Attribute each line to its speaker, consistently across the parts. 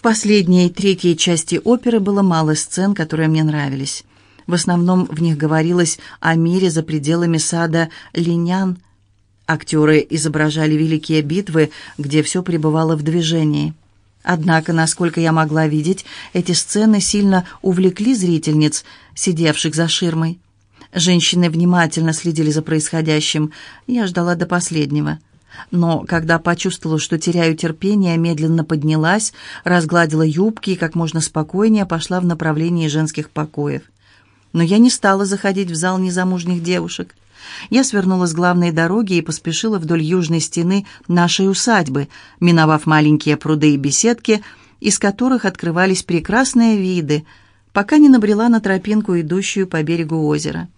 Speaker 1: В последней, третьей части оперы было мало сцен, которые мне нравились. В основном в них говорилось о мире за пределами сада Линян. Актеры изображали великие битвы, где все пребывало в движении. Однако, насколько я могла видеть, эти сцены сильно увлекли зрительниц, сидевших за ширмой. Женщины внимательно следили за происходящим. Я ждала до последнего. Но когда почувствовала, что теряю терпение, медленно поднялась, разгладила юбки и как можно спокойнее пошла в направлении женских покоев. Но я не стала заходить в зал незамужних девушек. Я свернула с главной дороги и поспешила вдоль южной стены нашей усадьбы, миновав маленькие пруды и беседки, из которых открывались прекрасные виды, пока не набрела на тропинку, идущую по берегу озера.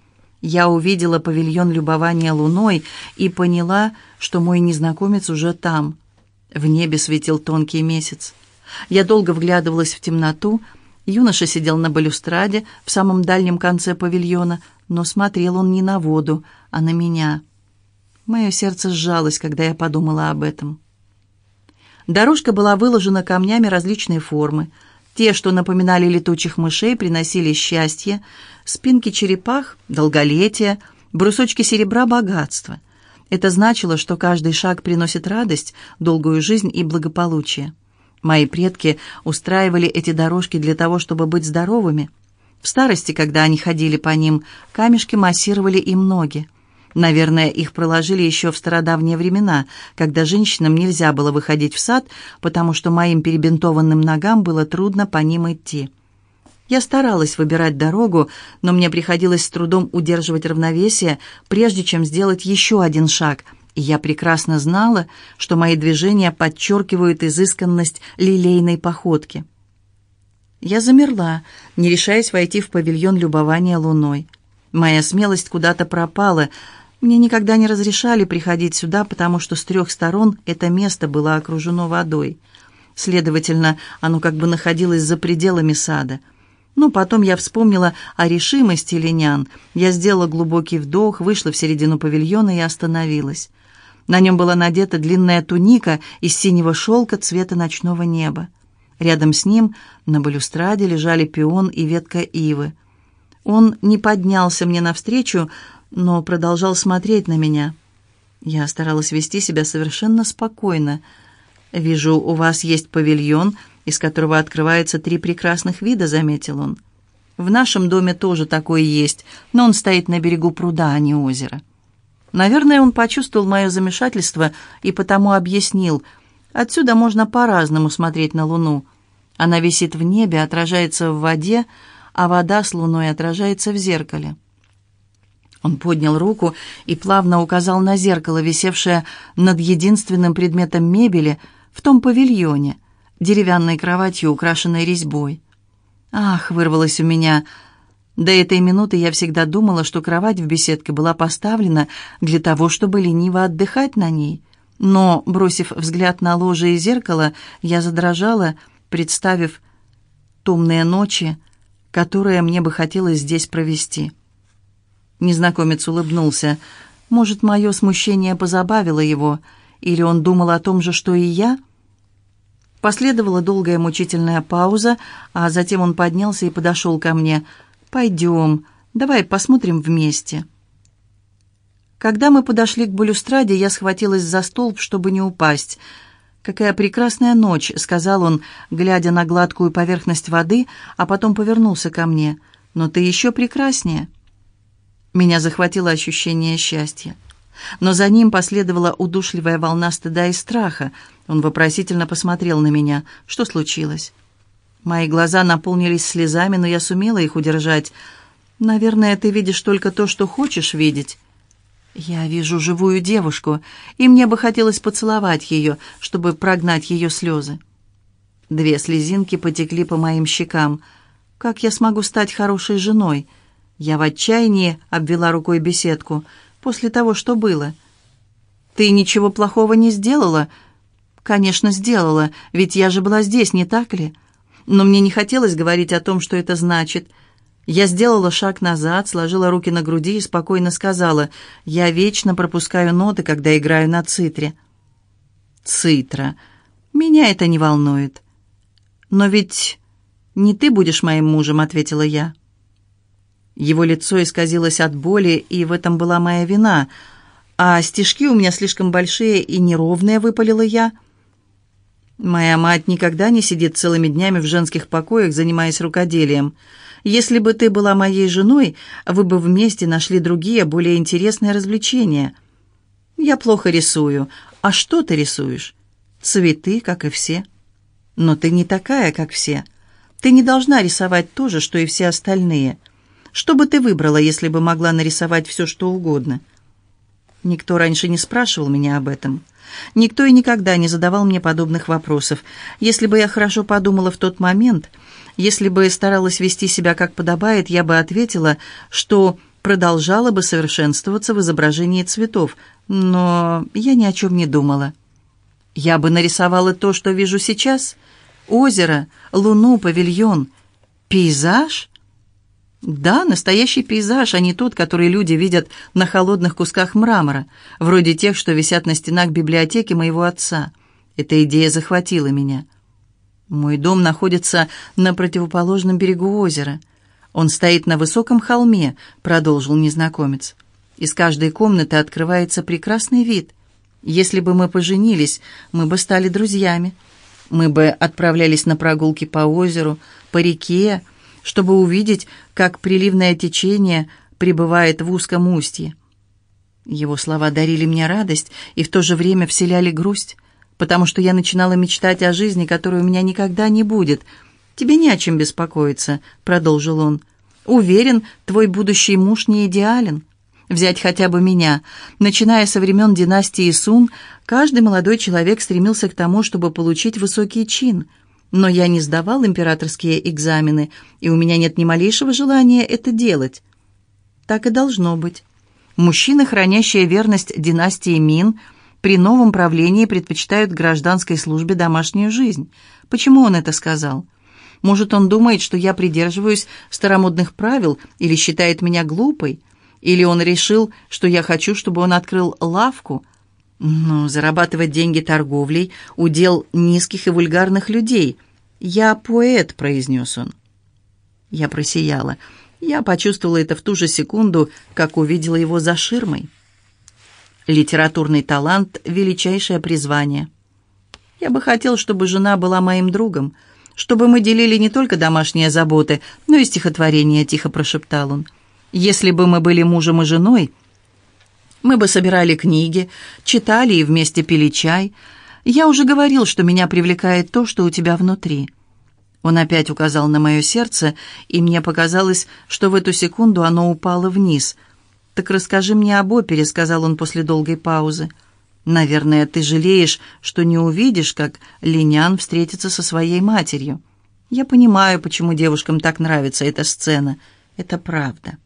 Speaker 1: Я увидела павильон любования луной и поняла, что мой незнакомец уже там. В небе светил тонкий месяц. Я долго вглядывалась в темноту. Юноша сидел на балюстраде в самом дальнем конце павильона, но смотрел он не на воду, а на меня. Мое сердце сжалось, когда я подумала об этом. Дорожка была выложена камнями различной формы. Те, что напоминали летучих мышей, приносили счастье, спинки черепах – долголетие, брусочки серебра – богатство. Это значило, что каждый шаг приносит радость, долгую жизнь и благополучие. Мои предки устраивали эти дорожки для того, чтобы быть здоровыми. В старости, когда они ходили по ним, камешки массировали им ноги. Наверное, их проложили еще в стародавние времена, когда женщинам нельзя было выходить в сад, потому что моим перебинтованным ногам было трудно по ним идти. Я старалась выбирать дорогу, но мне приходилось с трудом удерживать равновесие, прежде чем сделать еще один шаг, и я прекрасно знала, что мои движения подчеркивают изысканность лилейной походки. Я замерла, не решаясь войти в павильон любования луной. Моя смелость куда-то пропала — мне никогда не разрешали приходить сюда, потому что с трех сторон это место было окружено водой. Следовательно, оно как бы находилось за пределами сада. Но потом я вспомнила о решимости линян. Я сделала глубокий вдох, вышла в середину павильона и остановилась. На нем была надета длинная туника из синего шелка цвета ночного неба. Рядом с ним на балюстраде лежали пион и ветка ивы. Он не поднялся мне навстречу, но продолжал смотреть на меня. Я старалась вести себя совершенно спокойно. «Вижу, у вас есть павильон, из которого открывается три прекрасных вида», — заметил он. «В нашем доме тоже такой есть, но он стоит на берегу пруда, а не озера». Наверное, он почувствовал мое замешательство и потому объяснил. Отсюда можно по-разному смотреть на Луну. Она висит в небе, отражается в воде, а вода с Луной отражается в зеркале. Он поднял руку и плавно указал на зеркало, висевшее над единственным предметом мебели в том павильоне, деревянной кроватью, украшенной резьбой. «Ах!» — вырвалось у меня. До этой минуты я всегда думала, что кровать в беседке была поставлена для того, чтобы лениво отдыхать на ней. Но, бросив взгляд на ложе и зеркало, я задрожала, представив томные ночи, которые мне бы хотелось здесь провести. Незнакомец улыбнулся. Может, мое смущение позабавило его, или он думал о том же, что и я? Последовала долгая мучительная пауза, а затем он поднялся и подошел ко мне. «Пойдем, давай посмотрим вместе». Когда мы подошли к балюстраде, я схватилась за столб, чтобы не упасть. «Какая прекрасная ночь», — сказал он, глядя на гладкую поверхность воды, а потом повернулся ко мне. «Но ты еще прекраснее». Меня захватило ощущение счастья. Но за ним последовала удушливая волна стыда и страха. Он вопросительно посмотрел на меня. Что случилось? Мои глаза наполнились слезами, но я сумела их удержать. «Наверное, ты видишь только то, что хочешь видеть». «Я вижу живую девушку, и мне бы хотелось поцеловать ее, чтобы прогнать ее слезы». Две слезинки потекли по моим щекам. «Как я смогу стать хорошей женой?» Я в отчаянии обвела рукой беседку. После того, что было. «Ты ничего плохого не сделала?» «Конечно, сделала, ведь я же была здесь, не так ли?» Но мне не хотелось говорить о том, что это значит. Я сделала шаг назад, сложила руки на груди и спокойно сказала, «Я вечно пропускаю ноты, когда играю на цитре». «Цитра. Меня это не волнует». «Но ведь не ты будешь моим мужем», — ответила я. Его лицо исказилось от боли, и в этом была моя вина. «А стежки у меня слишком большие и неровные», — выпалила я. «Моя мать никогда не сидит целыми днями в женских покоях, занимаясь рукоделием. Если бы ты была моей женой, вы бы вместе нашли другие, более интересные развлечения. Я плохо рисую. А что ты рисуешь? Цветы, как и все. Но ты не такая, как все. Ты не должна рисовать то же, что и все остальные. Что бы ты выбрала, если бы могла нарисовать все, что угодно?» Никто раньше не спрашивал меня об этом. Никто и никогда не задавал мне подобных вопросов. Если бы я хорошо подумала в тот момент, если бы старалась вести себя как подобает, я бы ответила, что продолжала бы совершенствоваться в изображении цветов, но я ни о чем не думала. Я бы нарисовала то, что вижу сейчас. Озеро, луну, павильон. Пейзаж? Да, настоящий пейзаж, а не тот, который люди видят на холодных кусках мрамора, вроде тех, что висят на стенах библиотеки моего отца. Эта идея захватила меня. Мой дом находится на противоположном берегу озера. Он стоит на высоком холме, продолжил незнакомец. Из каждой комнаты открывается прекрасный вид. Если бы мы поженились, мы бы стали друзьями. Мы бы отправлялись на прогулки по озеру, по реке, чтобы увидеть, как приливное течение пребывает в узком устье. Его слова дарили мне радость и в то же время вселяли грусть, потому что я начинала мечтать о жизни, которой у меня никогда не будет. «Тебе не о чем беспокоиться», — продолжил он. «Уверен, твой будущий муж не идеален. Взять хотя бы меня. Начиная со времен династии Сун, каждый молодой человек стремился к тому, чтобы получить высокий чин — но я не сдавал императорские экзамены, и у меня нет ни малейшего желания это делать. Так и должно быть. Мужчины, хранящие верность династии Мин, при новом правлении предпочитают гражданской службе домашнюю жизнь. Почему он это сказал? Может, он думает, что я придерживаюсь старомодных правил или считает меня глупой? Или он решил, что я хочу, чтобы он открыл лавку – но зарабатывать деньги торговлей – удел низких и вульгарных людей. «Я поэт», – произнес он. Я просияла. Я почувствовала это в ту же секунду, как увидела его за ширмой. Литературный талант – величайшее призвание. Я бы хотел, чтобы жена была моим другом, чтобы мы делили не только домашние заботы, но и стихотворения, тихо прошептал он. Если бы мы были мужем и женой – мы бы собирали книги, читали и вместе пили чай. Я уже говорил, что меня привлекает то, что у тебя внутри». Он опять указал на мое сердце, и мне показалось, что в эту секунду оно упало вниз. «Так расскажи мне об опере», — сказал он после долгой паузы. «Наверное, ты жалеешь, что не увидишь, как Линян встретится со своей матерью. Я понимаю, почему девушкам так нравится эта сцена. Это правда».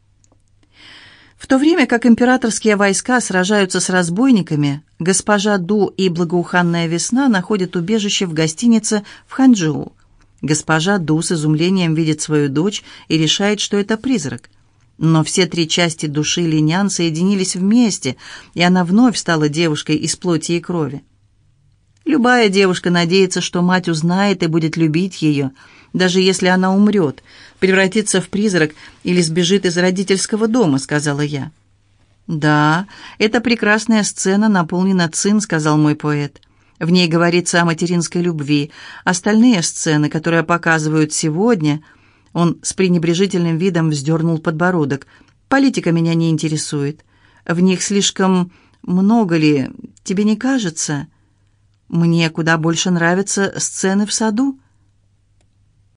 Speaker 1: В то время как императорские войска сражаются с разбойниками, госпожа Ду и благоуханная весна находят убежище в гостинице в Ханчжоу. Госпожа Ду с изумлением видит свою дочь и решает, что это призрак. Но все три части души Линян соединились вместе, и она вновь стала девушкой из плоти и крови. Любая девушка надеется, что мать узнает и будет любить ее, даже если она умрет, превратится в призрак или сбежит из родительского дома», — сказала я. «Да, эта прекрасная сцена наполнена цин», — сказал мой поэт. В ней говорится о материнской любви. Остальные сцены, которые показывают сегодня... Он с пренебрежительным видом вздернул подбородок. «Политика меня не интересует. В них слишком много ли, тебе не кажется?» Мне куда больше нравятся сцены в саду.